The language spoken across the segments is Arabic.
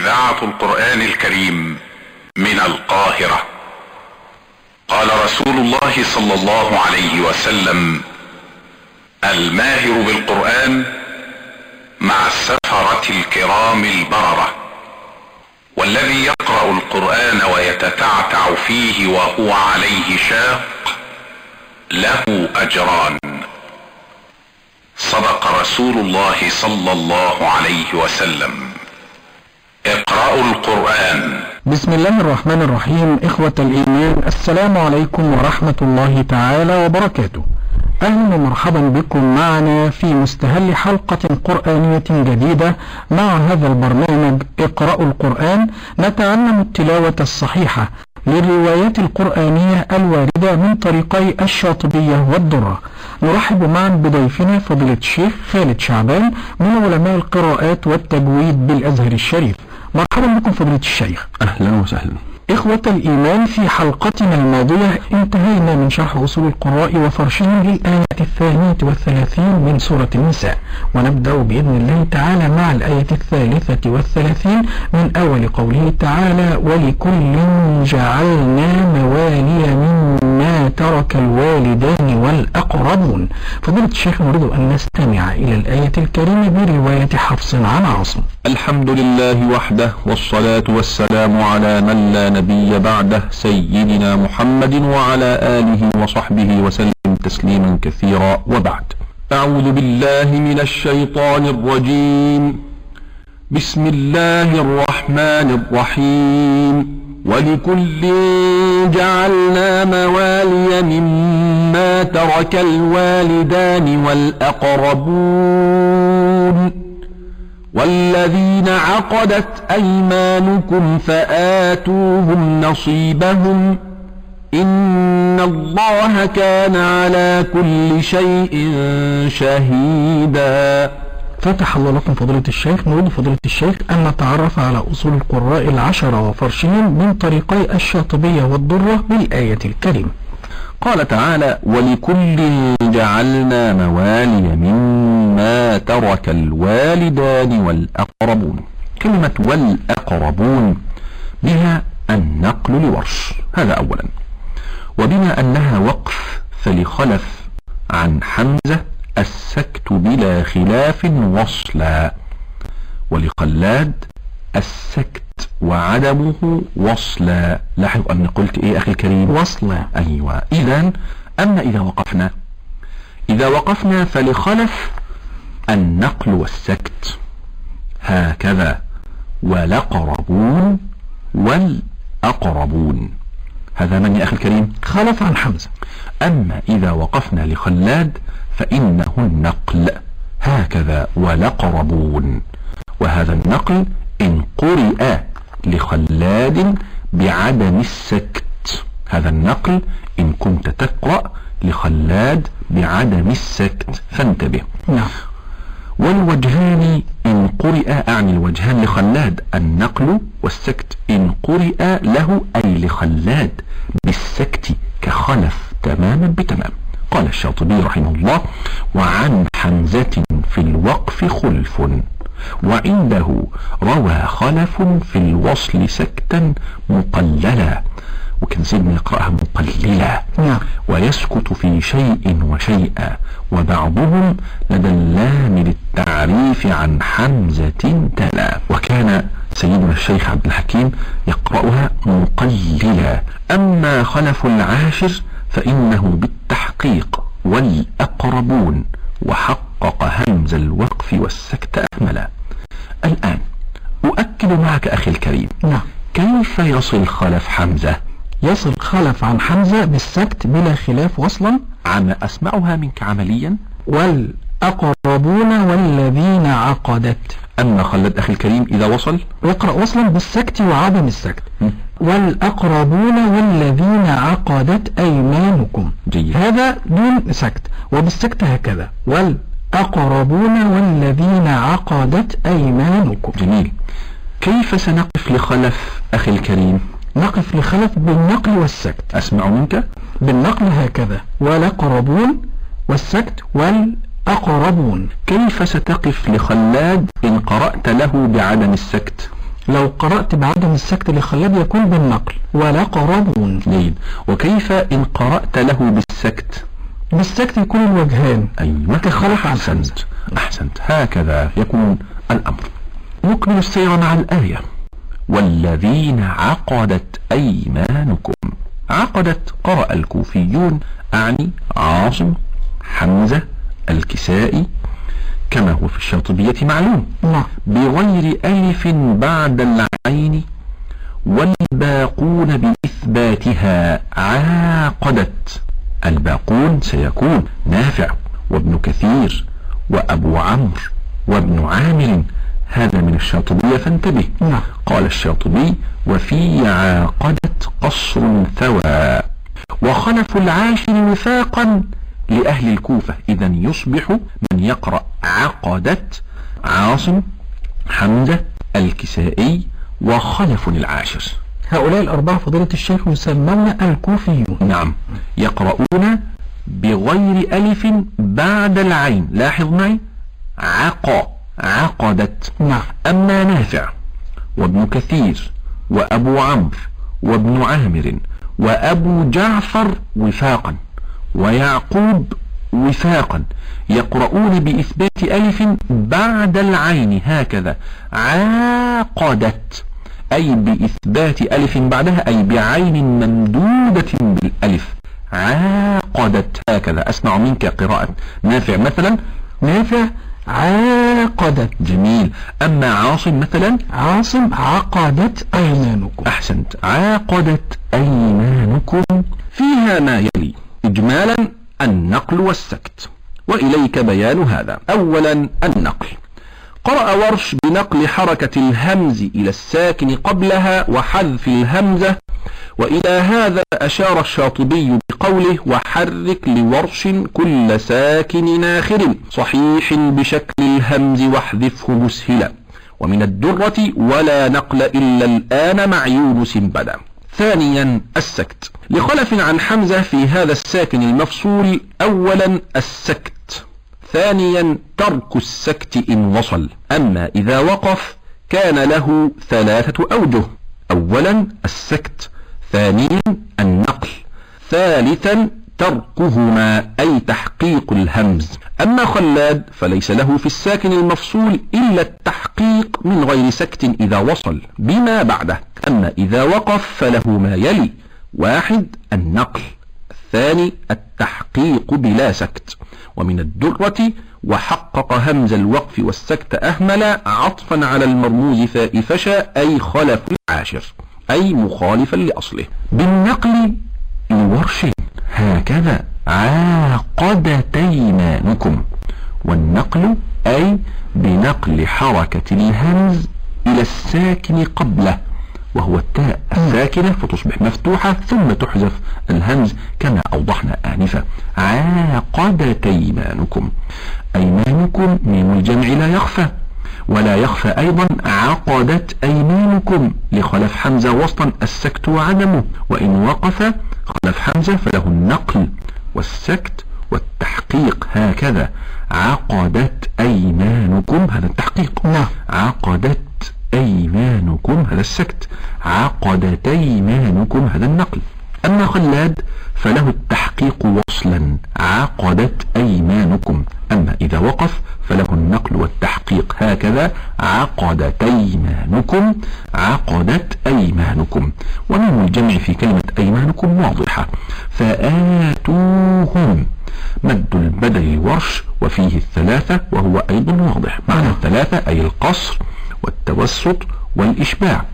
إذاعة القرآن الكريم من القاهرة. قال رسول الله صلى الله عليه وسلم الماهر بالقرآن مع السفرة الكرام البررة والذي يقرأ القرآن ويتتعتع فيه وهو عليه شاق له أجران. صدق رسول الله صلى الله عليه وسلم. اقرأوا القرآن. بسم الله الرحمن الرحيم إخوة الإيمان السلام عليكم ورحمة الله تعالى وبركاته. أهلا ومرحبا بكم معنا في مستهل حلقة قرآنية جديدة مع هذا البرنامج اقرأوا القرآن. نتعلم التلاوة الصحيحة للروايات القرآنية الواردة من طريقي الشاطبية والدرة. نرحب معا بضيفنا فضيلة الشيخ خالد شعبان من علماء القراءات والتجويد بالأزهر الشريف. مرحبا بكم فضيلة الشيخ. أهلا وسهلا. إخوة الإيمان في حلقتنا الماضية انتهينا من شرح أصول القراء وفرشهم للآية الثانية والثلاثين من سورة النساء. ونبدأ بإذن الله تعالى مع الآية الثالثة والثلاثين من أول قوله تعالى ولكل جعلنا موالي مما ترك الوالدان والأقربون فضيلة الشيخ نريد أن نستمع إلى الآية الكريمة برواية حفص عن عاصم الحمد لله وحده والصلاة والسلام على من لا نبي بعده سيدنا محمد وعلى آله وصحبه وسلم تسليما كثيرا وبعد. أعوذ بالله من الشيطان الرجيم. بسم الله الرحمن الرحيم. ولكل جعلنا موالي مما ترك الوالدان والأقربون. والذين عقدت أيمانكم فآتوهم نصيبهم إن الله كان على كل شيء شهيدا. فتح الله لكم فضيلة الشيخ نريد فضيلة الشيخ أن نتعرف على أصول القراء العشرة وفرشهم من طريقي الشاطبية والدرة بالآية الكريمة. قال تعالى ولكل جعلنا موالي مما ترك الوالدان والأقربون. كلمة والأقربون بها النقل لورش. هذا أولا. وبما أنها وقف فلخلف عن حمزة السكت بلا خلاف وصلا. ولخلاد السكت وعدمه وصلا لاحظ أني قلت إيه أخي الكريم؟ وصلا أيوة. إذا أما إذا وقفنا إذا وقفنا فلخلف النقل والسكت. هكذا. ولقربون والأقربون. هذا من يا أخي الكريم؟ خلف عن حمزة. أما إذا وقفنا لخلاد فإنه النقل. هكذا. ولقربون وهذا النقل إن قرئ لخلاد بعدم السكت. هذا النقل إن كنت تقرأ لخلاد بعدم السكت. فانتبه. نعم. والوجهان إن قرئ أعني الوجهان لخلاد. النقل والسكت. إن قرئ له أي لخلاد بالسكت كخلف تماما بتمام. قال الشاطبي رحمه الله وعن حمزة في الوقف خلف. وعنده روى خلف في الوصل سكتا مقللا وكان سيدنا يقرأها مقللا. نعم. ويسكت في شيء وشيئا وبعضهم لدى اللام للتعريف عن حمزة تلا. وكان سيدنا الشيخ عبد الحكيم يقرأها مقللا. أما خلف العاشر فإنه بالتحقيق والأقربون وحقق همز الوقف والسكت أهملا الآن أؤكد معك أخي الكريم. نعم. كيف يصل خلف حمزة؟ يصل خلف عن حمزة بالسكت بلا خلاف وصلا؟ عم أسمعها منك عمليا؟ والأقربون والذين عقدت. أما خلد أخي الكريم إذا وصل؟ يقرأ وصلا بالسكت وعدم السكت. م. والأقربون والذين عقدت أيمانكم. جيد. هذا دون سكت. وبالسكت هكذا. والأقربون والذين عقدت أيمانكم. جميل. كيف سنقف لخلف أخي الكريم؟ نقف لخلف بالنقل والسكت. أسمع منك. بالنقل هكذا. والأقربون والسكت والأقربون. كيف ستقف لخلاد إن قرأت له بعدم السكت؟ لو قرأت بعدم السكت لخلاد يكون بالنقل. ولا قرابون جيد. وكيف إن قرأت له بالسكت؟ بالسكت يكون الوجهان أيوة كخلف عن أحسنت؟ أحسنت. هكذا يكون الأمر. نكمل السير مع الآية. والذين عقدت أيمانكم. عقدت قرأ الكوفيون أعني عاصم حمزة الكسائي. كما هو في الشاطبية معلوم. نعم. بغير ألف بعد العين. والباقون بإثباتها عاقدت. الباقون سيكون نافع وابن كثير وأبو عمرو وابن عامر. هذا من الشاطبية فانتبه. نعم. قال الشاطبي وفي عاقدت قصر ثوى وخلف العاشر وفاقا لأهل الكوفة. إذا يصبح من يقرأ عقدت عاصم حمزة الكسائي وخلف العاشر. هؤلاء الأربعة فضيلة الشيخ يسمون الكوفيون. نعم. يقرؤون بغير ألف بعد العين. لاحظ معي؟ عق عقدت. نعم. أما نافع وابن كثير وأبو عمرو وابن عامر وأبو جعفر وفاقا ويعقوب وفاقا يقرؤون بإثبات ألف بعد العين. هكذا. عاقدت أي بإثبات ألف بعدها أي بعين ممدودة بالألف. عاقدت هكذا. أسمع منك قراءة. نافع مثلا؟ نافع. عاقدت. جميل. أما عاصم مثلا؟ عاصم عقدت أيمانكم. أحسنت. عاقدت أيمانكم. فيها ما يلي. إجمالا النقل والسكت. وإليك بيان هذا. أولا النقل. قرأ ورش بنقل حركة الهمز إلى الساكن قبلها وحذف الهمزة وإلى هذا أشار الشاطبي بقوله وحرك لورش كل ساكن آخر صحيح بشكل الهمز واحذفه مسهلا ومن الدرة ولا نقل إلا الآن مع يونس بدا. ثانيا السكت. لخلف عن حمزة في هذا الساكن المفصول أولا السكت. ثانيا ترك السكت إن وصل. أما إذا وقف كان له ثلاثة أوجه. أولا السكت ثانيا النقل. ثالثا تركهما أي تحقيق الهمز. أما خلاد فليس له في الساكن المفصول إلا التحقيق من غير سكت إذا وصل. بما بعده. أما إذا وقف فله ما يلي. واحد النقل. الثاني التحقيق بلا سكت. ومن الدرة وحقق همز الوقف والسكت أهمل عطفا على المرموز فاء فشا أي خلف العاشر أي مخالفا لأصله. بالنقل لورش. هكذا عاقدت أيمانكم والنقل أي بنقل حركة الهمز إلى الساكن قبله. وهو التاء الساكنة فتصبح مفتوحة ثم تحذف الهمز كما أوضحنا آنفا. عاقدت أيمانكم. أيمانكم ميم الجمع لا يخفى ولا يخفى أيضا عقدت أيمانكم. لخلف حمزة وسطا السكت وعدمه وإن وقف خلف حمزة فله النقل والسكت والتحقيق هكذا. عقدت أيمانكم هذا التحقيق. نعم. عقدت أيمانكم هذا السكت عقدت أيمانكم هذا النقل. أما خلاد فله التحقيق وصلا عقدت أيمانكم. أما إذا وقف فله النقل والتحقيق. هكذا عقدت أيمانكم عقدت أيمانكم. ومن الجمع في كلمة أيمانكم واضحة. فآتوهم مد البدل ورش وفيه الثلاثة وهو أيضا واضح. معنى الثلاثة أي القصر والتوسط والإشباع.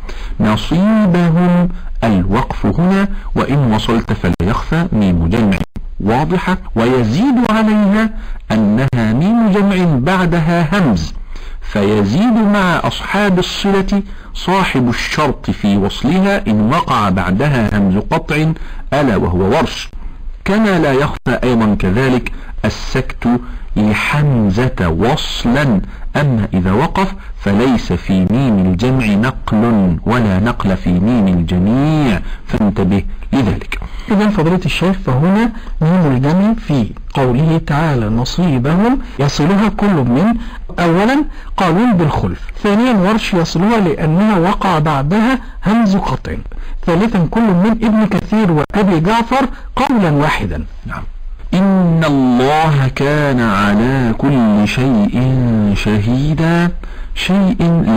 نصيبهم الوقف هنا وإن وصلت فلا يخفى ميم جمع واضحة ويزيد عليها أنها ميم جمع بعدها همز فيزيد مع أصحاب الصلة صاحب الشرط في وصلها إن وقع بعدها همز قطع ألا وهو ورش. كما لا يخفى أيضا كذلك السكت لحمزة وصلا أما إذا وقف فليس في ميم الجمع نقل ولا نقل في ميم الجميع فانتبه لذلك. إذا فضيلة الشيخ فهنا ميم الجمع في قوله تعالى نصيبهم يصلها كل من أولا قالون بالخلف ثانيا ورش يصلها لأنها وقع بعدها همز قطع ثالثا كل من ابن كثير وأبي جعفر قولا واحدا. نعم. إن الله كان على كل شيء شهيدا شيء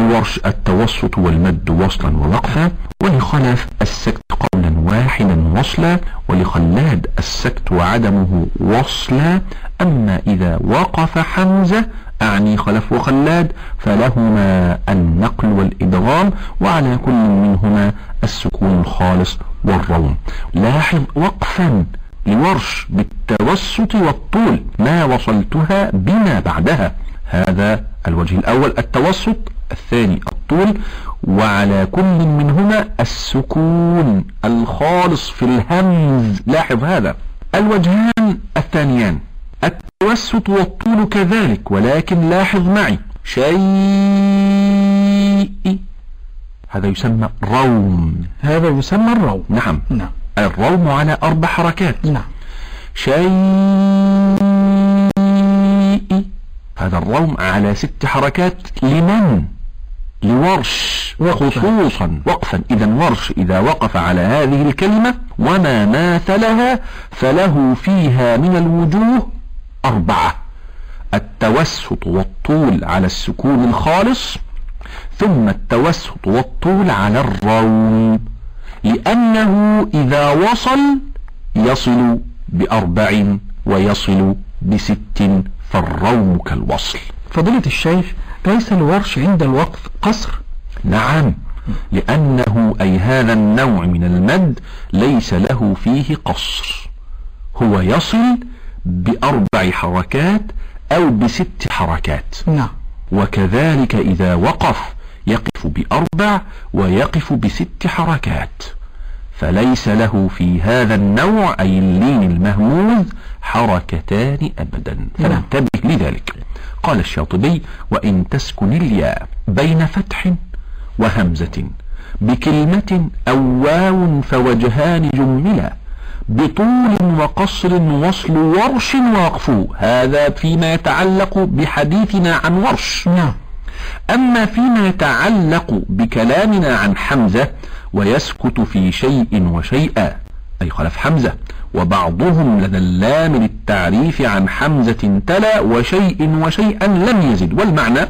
لورش التوسط والمد وصلا ووقفا ولخلف السكت قولا واحدا وصلا ولخلاد السكت وعدمه وصلا. أما إذا وقف حمزة أعني خلف وخلاد فلهما النقل والإدغام وعلى كل منهما السكون الخالص والروم. لاحظ وقفا لورش بالتوسط والطول ما وصلتها بما بعدها. هذا الوجه الأول التوسط الثاني الطول وعلى كل منهما السكون الخالص في الهمز. لاحظ هذا. الوجهان الثانيان. التوسط والطول كذلك ولكن لاحظ معي. شيء. هذا يسمى روم. هذا يسمى الروم. نعم. نعم. الروم على أربع حركات. نعم. شيء. هذا الروم على ست حركات. لمن؟ لورش. خصوصا. وقفا. إذا ورش إذا وقف على هذه الكلمة وما ماثلها فله فيها من الوجوه أربعة. التوسط والطول على السكون الخالص ثم التوسط والطول على الروم. لأنه إذا وصل يصل بأربع ويصل بست فالروم كالوصل. فضيلة الشيخ ليس الورش عند الوقف قصر؟ نعم لأنه أي هذا النوع من المد ليس له فيه قصر. هو يصل بأربع حركات أو بست حركات. نعم. وكذلك إذا وقف يقف بأربع ويقف بست حركات. فليس له في هذا النوع أي اللين المهموز حركتان أبدا. فانتبه لذلك. قال الشاطبي وإن تسكن الياء بين فتح وهمزة بكلمة أو واو فوجهان جملا بطول وقصر وصل ورش ووقف هذا فيما يتعلق بحديثنا عن ورش. نعم. أما فيما يتعلق بكلامنا عن حمزة ويسكت في شيء وشيئا أي خلف حمزة وبعضهم لدى اللام للتعريف عن حمزة تلا وشيء وشيئا لم يزد والمعنى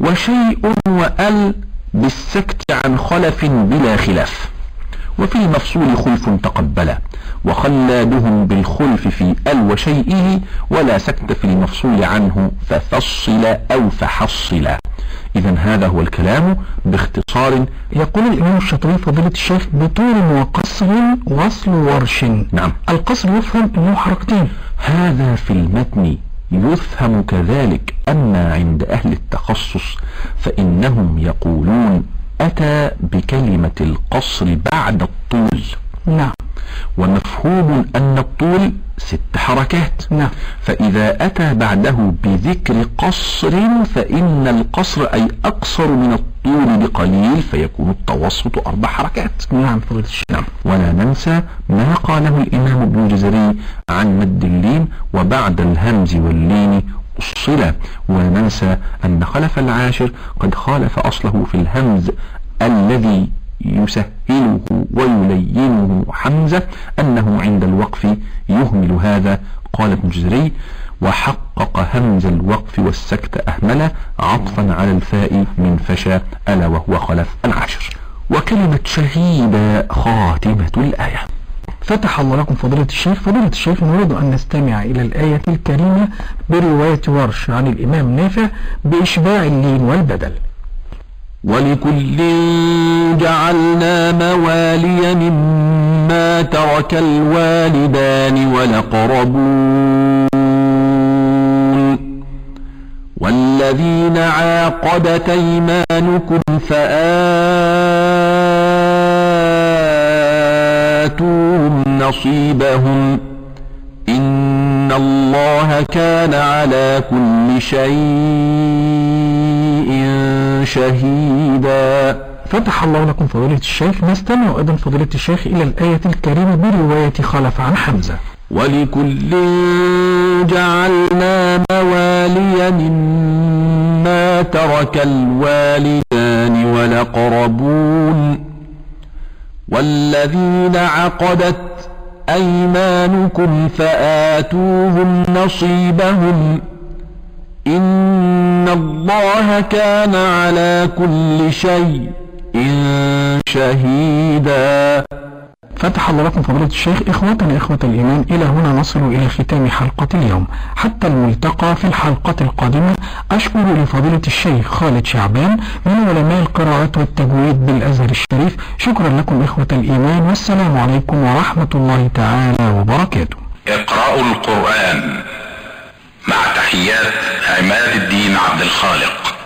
وشيء وأل بالسكت عن خلف بلا خلاف. وفي المفصول خلف تقبلا وخلادهم بالخلف في أل وشيئه ولا سكت في المفصول عنه ففصل أو فحصل اذا هذا هو الكلام باختصار. يقول الإمام الشاطبي فضيلة الشيخ بطول وقصر وصل ورش. نعم. القصر يفهم أنه حركتين. هذا في المتن يفهم كذلك أما عند أهل التخصص فإنهم يقولون أتى بكلمة القصر بعد الطول. نعم. ومفهوم أن الطول ست حركات. نعم. فإذا أتى بعده بذكر قصر فإن القصر أي أقصر من الطول بقليل فيكون التوسط أربع حركات. نعم فضيلة نعم. ولا ننسى ما قاله الإمام ابن الجزري عن مد اللين وبعد الهمز واللين الصلة وننسى أن خلف العاشر قد خالف أصله في الهمز الذي يسهله. ويلينه حمزة أنه عند الوقف يهمل هذا قال ابن الجزري وحقق همز الوقف والسكت أهمله عطفا على الفاء من فشى ألا وهو خلف العاشر وكلمة شهيدة خاتمة الآية. فتح الله لكم فضيلة الشيخ. فضيلة الشيخ نريد أن نستمع إلى الآية الكريمة برواية ورش عن الإمام نافع بإشباع اللين والبدل. ولكل جعلنا موالي مما ترك الوالدان والأقربون والذين عاقدت أيمانكم فآتوهم نصيبهم. إن الله كان على كل شيء شهيدا. فتح الله لكم فضيلة الشيخ نستمع أيضا فضيلة الشيخ إلى الآية الكريمة برواية خلف عن حمزة. ولكل جعلنا موالي مما ترك الوالدان والأقربون والذين عقدت أيمانكم فآتوهم نصيبهم إن الله كان على كل شيء شهيدا فتح الله لكم فضيلة الشيخ إخوتنا إخوة الإيمان إلى هنا نصل إلى ختام حلقة اليوم. حتى الملتقى في الحلقة القادمة أشكر لفضيلة الشيخ خالد شعبان من علماء القراءات والتجويد بالأزهر الشريف. شكرا لكم إخوة الإيمان والسلام عليكم ورحمة الله تعالى وبركاته. اقرأوا القرآن مع تحيات عماد الدين عبد الخالق.